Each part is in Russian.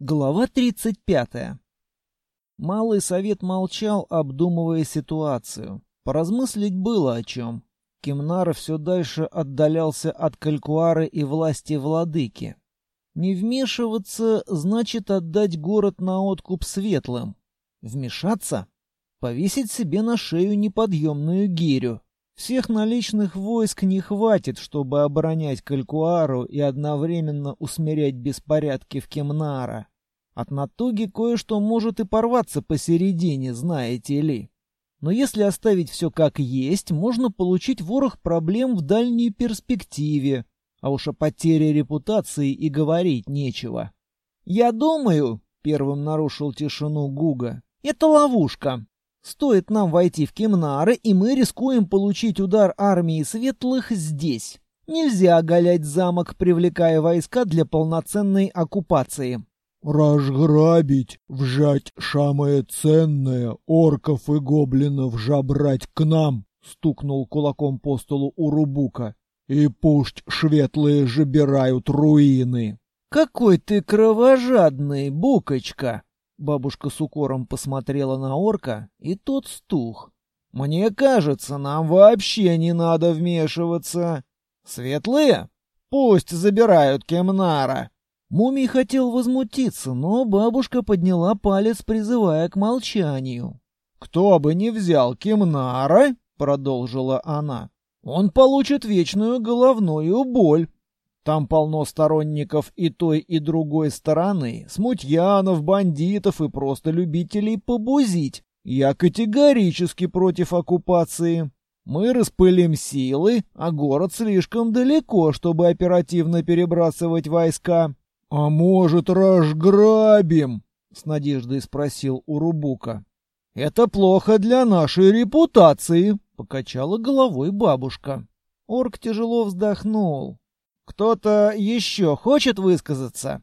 Глава 35. Малый совет молчал, обдумывая ситуацию. Поразмыслить было о чем. Кимнар все дальше отдалялся от Калькуары и власти владыки. Не вмешиваться значит отдать город на откуп светлым. Вмешаться? Повесить себе на шею неподъемную гирю. Всех наличных войск не хватит, чтобы оборонять Калькуару и одновременно усмирять беспорядки в Кемнара. От натуги кое-что может и порваться посередине, знаете ли. Но если оставить все как есть, можно получить ворох проблем в дальней перспективе. А уж о потере репутации и говорить нечего. «Я думаю», — первым нарушил тишину Гуга, — «это ловушка. Стоит нам войти в Кемнары, и мы рискуем получить удар армии светлых здесь. Нельзя оголять замок, привлекая войска для полноценной оккупации. «Разграбить, вжать самое ценное, орков и гоблинов жабрать к нам!» — стукнул кулаком по столу Урубука. «И пусть шветлые жебирают руины!» «Какой ты кровожадный, Букочка!» Бабушка с укором посмотрела на орка, и тот стух. «Мне кажется, нам вообще не надо вмешиваться. Светлые? Пусть забирают Кемнара!» Мумий хотел возмутиться, но бабушка подняла палец, призывая к молчанию. «Кто бы ни взял Кемнара, — продолжила она, — он получит вечную головную боль. Там полно сторонников и той, и другой стороны, смутьянов, бандитов и просто любителей побузить. Я категорически против оккупации. Мы распылим силы, а город слишком далеко, чтобы оперативно перебрасывать войска. А может, разграбим? С надеждой спросил Урубука. Это плохо для нашей репутации, покачала головой бабушка. Орк тяжело вздохнул. Кто-то еще хочет высказаться?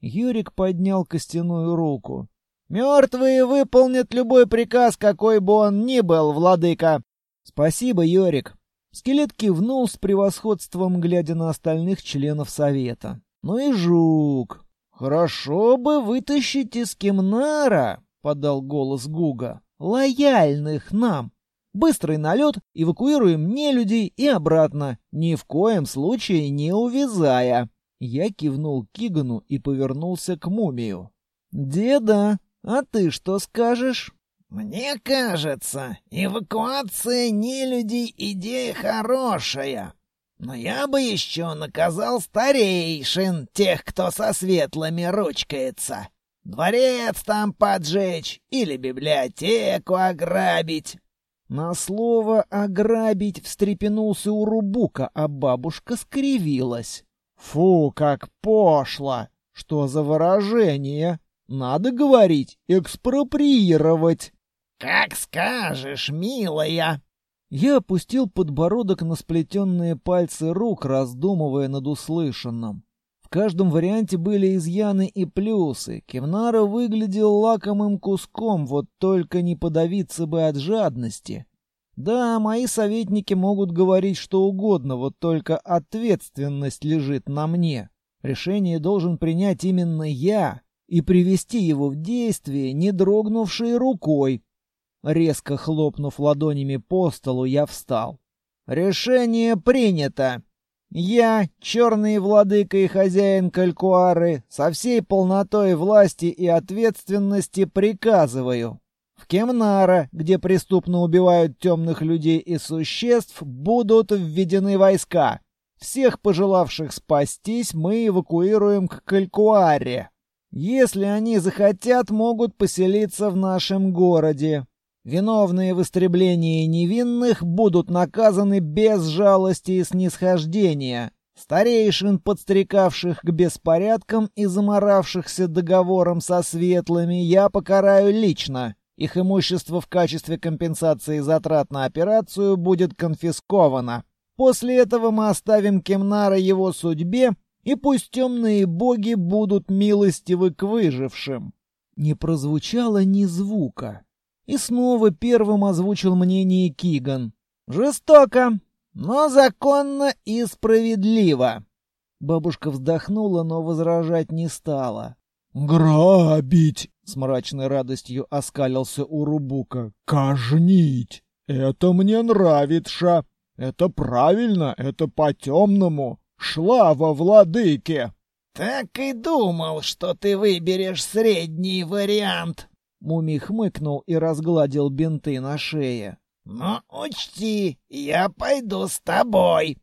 Юрик поднял костяную руку. «Мертвые выполнят любой приказ, какой бы он ни был, владыка!» «Спасибо, Юрик!» Скелет кивнул с превосходством, глядя на остальных членов совета. «Ну и жук!» «Хорошо бы вытащить из Кемнара!» — подал голос Гуга. «Лояльных нам! Быстрый налет, эвакуируем нелюдей и обратно, ни в коем случае не увязая. Я кивнул Кигану и повернулся к мумию. «Деда, а ты что скажешь?» «Мне кажется, эвакуация нелюдей — идея хорошая. Но я бы еще наказал старейшин, тех, кто со светлыми ручкается. Дворец там поджечь или библиотеку ограбить. На слово «ограбить» встрепенулся Урубука, а бабушка скривилась. «Фу, как пошло! Что за выражение? Надо говорить «экспроприировать». «Как скажешь, милая!» Я опустил подбородок на сплетенные пальцы рук, раздумывая над услышанным. Каждом варианте были изъяны и плюсы. Кевнара выглядел лакомым куском, вот только не подавиться бы от жадности. Да, мои советники могут говорить что угодно, вот только ответственность лежит на мне. Решение должен принять именно я и привести его в действие, не дрогнувшей рукой. Резко хлопнув ладонями по столу, я встал. «Решение принято!» Я, черный владыка и хозяин Калькуары, со всей полнотой власти и ответственности приказываю. В Кемнара, где преступно убивают темных людей и существ, будут введены войска. Всех пожелавших спастись мы эвакуируем к Калькуаре. Если они захотят, могут поселиться в нашем городе. Виновные в истреблении невинных будут наказаны без жалости и снисхождения. Старейшин, подстрекавших к беспорядкам и заморавшихся договором со светлыми, я покараю лично. Их имущество в качестве компенсации затрат на операцию будет конфисковано. После этого мы оставим Кемнара его судьбе, и пусть темные боги будут милостивы к выжившим. Не прозвучало ни звука. И снова первым озвучил мнение Киган. «Жестоко, но законно и справедливо». Бабушка вздохнула, но возражать не стала. Грабить, с мрачной радостью оскалился Урубука. Кажнить. Это мне нравится. Это правильно, это по-темному. Шлава владыке. Так и думал, что ты выберешь средний вариант. Мумий хмыкнул и разгладил бинты на шее. Но учти, я пойду с тобой.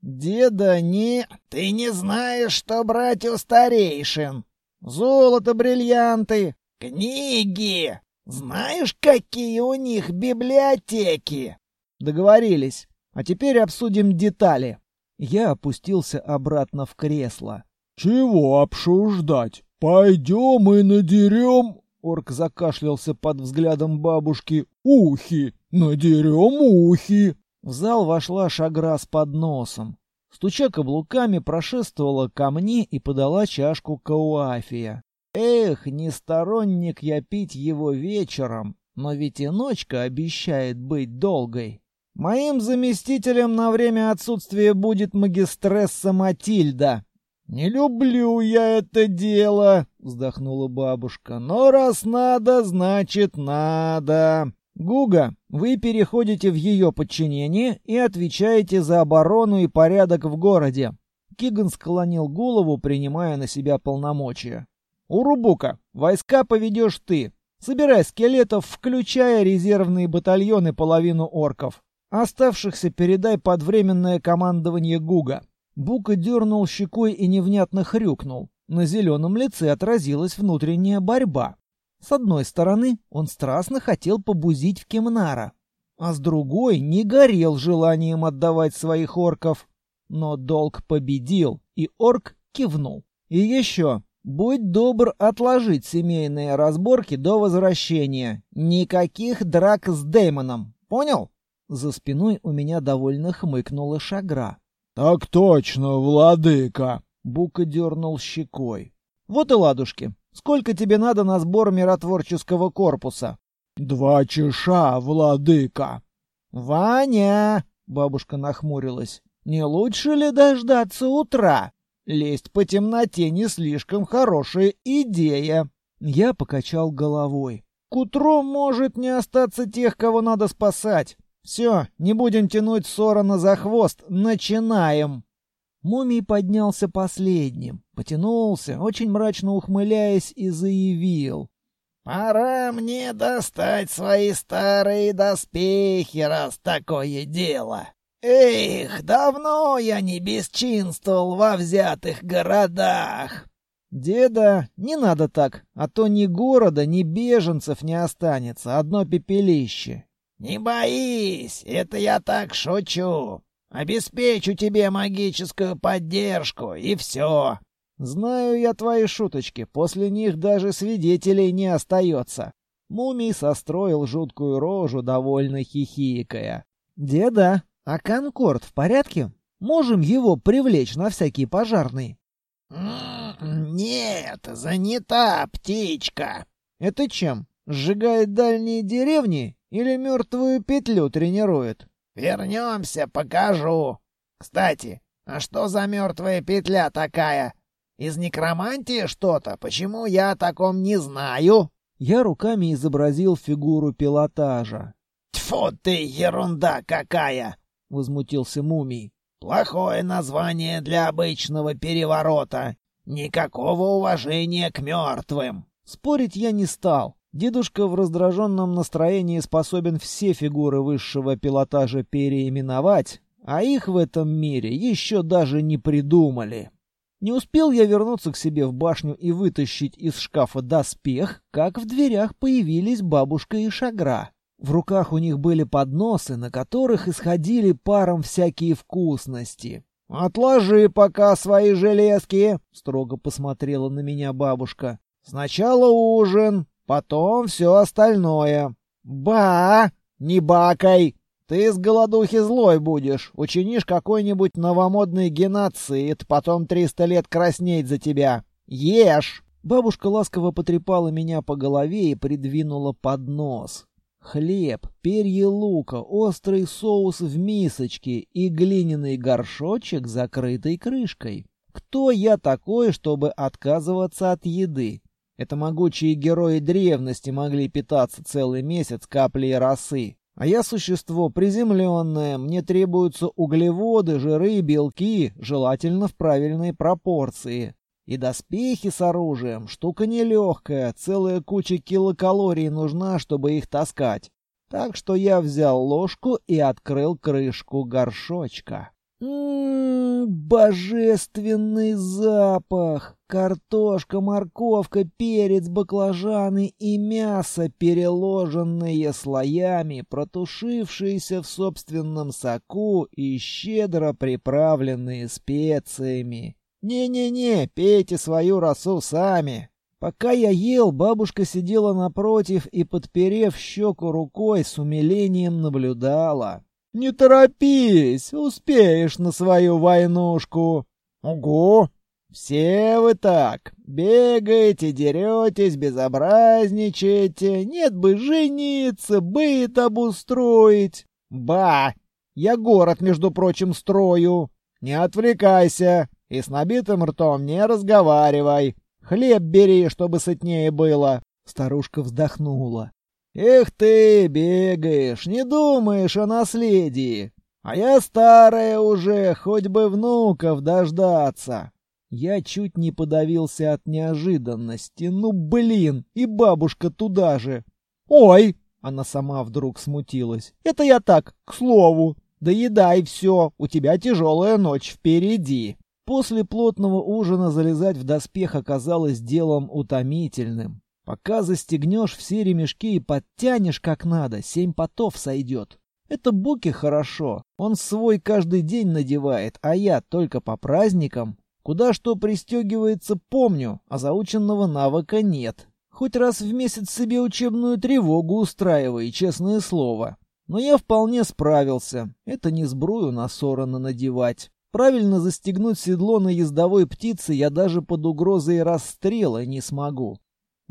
Деда, не... Ты не знаешь, что брать у старейшин. Золото, бриллианты, книги. Знаешь, какие у них библиотеки? Договорились. А теперь обсудим детали. Я опустился обратно в кресло. Чего обсуждать? Пойдем и надерем... Орк закашлялся под взглядом бабушки. Ухи! Надерем ухи! В зал вошла шагра с подносом. Стуча каблуками, прошествовала ко мне и подала чашку кауафия. Эх, не сторонник я пить его вечером, но ведь и ночка обещает быть долгой. Моим заместителем на время отсутствия будет магистресса Матильда. «Не люблю я это дело», — вздохнула бабушка. «Но раз надо, значит надо. Гуга, вы переходите в ее подчинение и отвечаете за оборону и порядок в городе». Киган склонил голову, принимая на себя полномочия. «Урубука, войска поведешь ты. Собирай скелетов, включая резервные батальоны половину орков. Оставшихся передай под временное командование Гуга». Бука дернул щекой и невнятно хрюкнул. На зеленом лице отразилась внутренняя борьба. С одной стороны, он страстно хотел побузить в Кемнара, а с другой не горел желанием отдавать своих орков. Но долг победил, и орк кивнул. И еще, будь добр отложить семейные разборки до возвращения. Никаких драк с Дэймоном, понял? За спиной у меня довольно хмыкнула шагра. «Так точно, владыка!» Бука дернул щекой. «Вот и ладушки. Сколько тебе надо на сбор миротворческого корпуса?» «Два чеша, владыка!» «Ваня!» — бабушка нахмурилась. «Не лучше ли дождаться утра? Лезть по темноте не слишком хорошая идея». Я покачал головой. «К утру может не остаться тех, кого надо спасать. Все, не будем тянуть Сорона за хвост, начинаем!» Мумий поднялся последним, потянулся, очень мрачно ухмыляясь, и заявил. «Пора мне достать свои старые доспехи, раз такое дело. Эх, давно я не бесчинствовал во взятых городах!» «Деда, не надо так, а то ни города, ни беженцев не останется, одно пепелище». «Не боись, это я так шучу. Обеспечу тебе магическую поддержку, и все. Знаю я твои шуточки, после них даже свидетелей не остается. Мумий состроил жуткую рожу, довольно хихикая. «Деда, а Конкорд в порядке? Можем его привлечь на всякий пожарный?» «Нет, занята птичка». «Это чем? Сжигает дальние деревни или мертвую петлю тренирует?» Вернемся, покажу. Кстати, а что за мертвая петля такая? Из некромантии что-то? Почему я о таком не знаю?» Я руками изобразил фигуру пилотажа. «Тьфу ты, ерунда какая!» — возмутился мумий. «Плохое название для обычного переворота. Никакого уважения к мертвым». Спорить я не стал. Дедушка в раздраженном настроении способен все фигуры высшего пилотажа переименовать, а их в этом мире еще даже не придумали. Не успел я вернуться к себе в башню и вытащить из шкафа доспех, как в дверях появились бабушка и шагра. В руках у них были подносы, на которых исходили паром всякие вкусности. «Отложи пока свои железки!» — строго посмотрела на меня бабушка. «Сначала ужин, Потом все остальное. Ба! Не бакай! Ты с голодухи злой будешь. Учинишь какой-нибудь новомодный геноцид, потом триста лет краснеть за тебя. Ешь!» Бабушка ласково потрепала меня по голове и придвинула под нос. Хлеб, перья лука, острый соус в мисочке и глиняный горшочек, закрытый крышкой. Кто я такой, чтобы отказываться от еды? Это могучие герои древности могли питаться целый месяц каплей росы. А я существо приземленное, мне требуются углеводы, жиры, белки, желательно в правильной пропорции. И доспехи с оружием — штука нелегкая, целая куча килокалорий нужна, чтобы их таскать. Так что я взял ложку и открыл крышку горшочка. Ммм, божественный запах! Картошка, морковка, перец, баклажаны и мясо, переложенные слоями, протушившиеся в собственном соку и щедро приправленные специями. «Не-не-не, пейте свою росу сами!» Пока я ел, бабушка сидела напротив и, подперев щеку рукой, с умилением наблюдала. «Не торопись, успеешь на свою войнушку!» «Ого! Все вы так! Бегаете, деретесь, безобразничаете, нет бы жениться, быт обустроить!» «Ба! Я город, между прочим, строю! Не отвлекайся!» И с набитым ртом не разговаривай. Хлеб бери, чтобы сытнее было. Старушка вздохнула. Эх ты, бегаешь, не думаешь о наследии. А я старая уже, хоть бы внуков дождаться. Я чуть не подавился от неожиданности. Ну, блин, и бабушка туда же. Ой, она сама вдруг смутилась. Это я так, к слову. Доедай все, у тебя тяжелая ночь впереди. После плотного ужина залезать в доспех оказалось делом утомительным. Пока застегнешь все ремешки и подтянешь как надо, семь потов сойдет. Это Буки хорошо. Он свой каждый день надевает, а я только по праздникам. Куда что пристегивается, помню, а заученного навыка нет. Хоть раз в месяц себе учебную тревогу устраивай, честное слово. Но я вполне справился. Это не сбрую на сорона надевать. Правильно застегнуть седло на ездовой птице я даже под угрозой расстрела не смогу.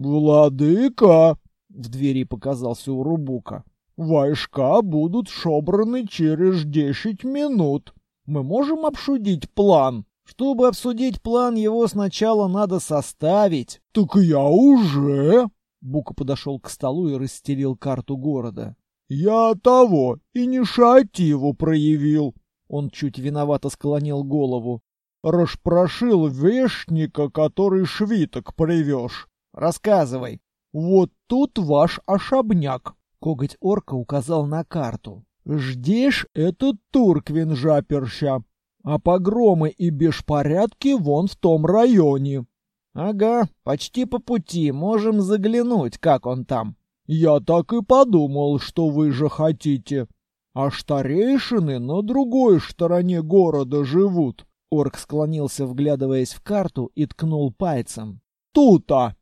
«Владыка!» — в двери показался Урубука. «Войска будут шобраны через десять минут. Мы можем обсудить план?» «Чтобы обсудить план, его сначала надо составить». «Так я уже...» Бука подошел к столу и расстелил карту города. «Я того, инициативу проявил. Он чуть виновато склонил голову. «Распрошил вешника, который швиток привез». «Рассказывай». «Вот тут ваш особняк». Коготь орка указал на карту. «Ждешь этот Турквин жаперща, а погромы и беспорядки вон в том районе». «Ага, почти по пути, можем заглянуть, как он там». «Я так и подумал, что вы же хотите а старейшины на другой стороне города живут. Орк склонился, вглядываясь в карту, и ткнул пальцем. Тут-то!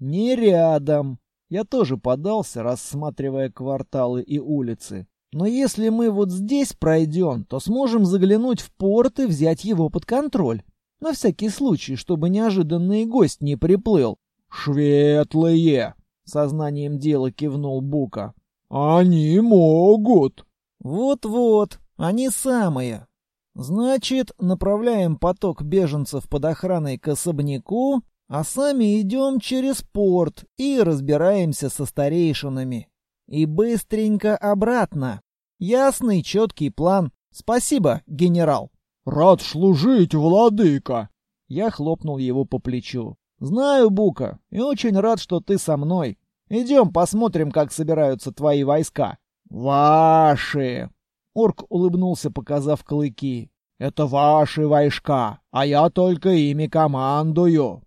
Не рядом. Я тоже подался, рассматривая кварталы и улицы. Но если мы вот здесь пройдем, то сможем заглянуть в порт и взять его под контроль. На всякий случай, чтобы неожиданный гость не приплыл. «Шветлые!» — сознанием дела кивнул Бука. «Они могут!» Вот-вот, они самые. Значит, направляем поток беженцев под охраной к особняку, а сами идем через порт и разбираемся со старейшинами. И быстренько обратно. Ясный, четкий план. Спасибо, генерал. Рад служить, владыка. Я хлопнул его по плечу. Знаю, Бука, и очень рад, что ты со мной. Идем посмотрим, как собираются твои войска. «Ваши!» Орк улыбнулся, показав клыки. «Это ваши войска, а я только ими командую!»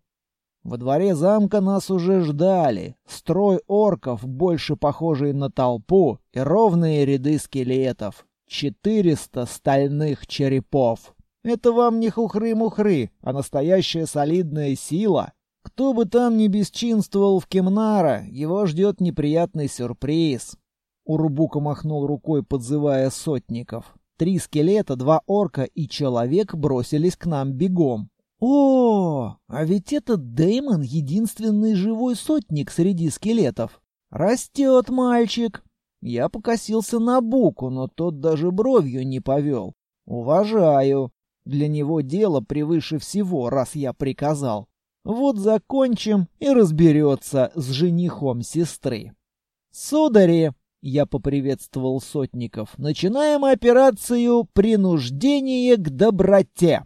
Во дворе замка нас уже ждали. Строй орков, больше похожий на толпу, и ровные ряды скелетов. Четыреста стальных черепов. Это вам не хухры-мухры, а настоящая солидная сила. Кто бы там ни бесчинствовал в Кемнара, его ждет неприятный сюрприз. Урубука махнул рукой, подзывая сотников. Три скелета, два орка и человек бросились к нам бегом. О, а ведь этот Дэймон единственный живой сотник среди скелетов. Растет мальчик. Я покосился на Буку, но тот даже бровью не повел. Уважаю. Для него дело превыше всего, раз я приказал. Вот закончим и разберется с женихом сестры. Судари, я поприветствовал сотников, начинаем операцию «Принуждение к доброте».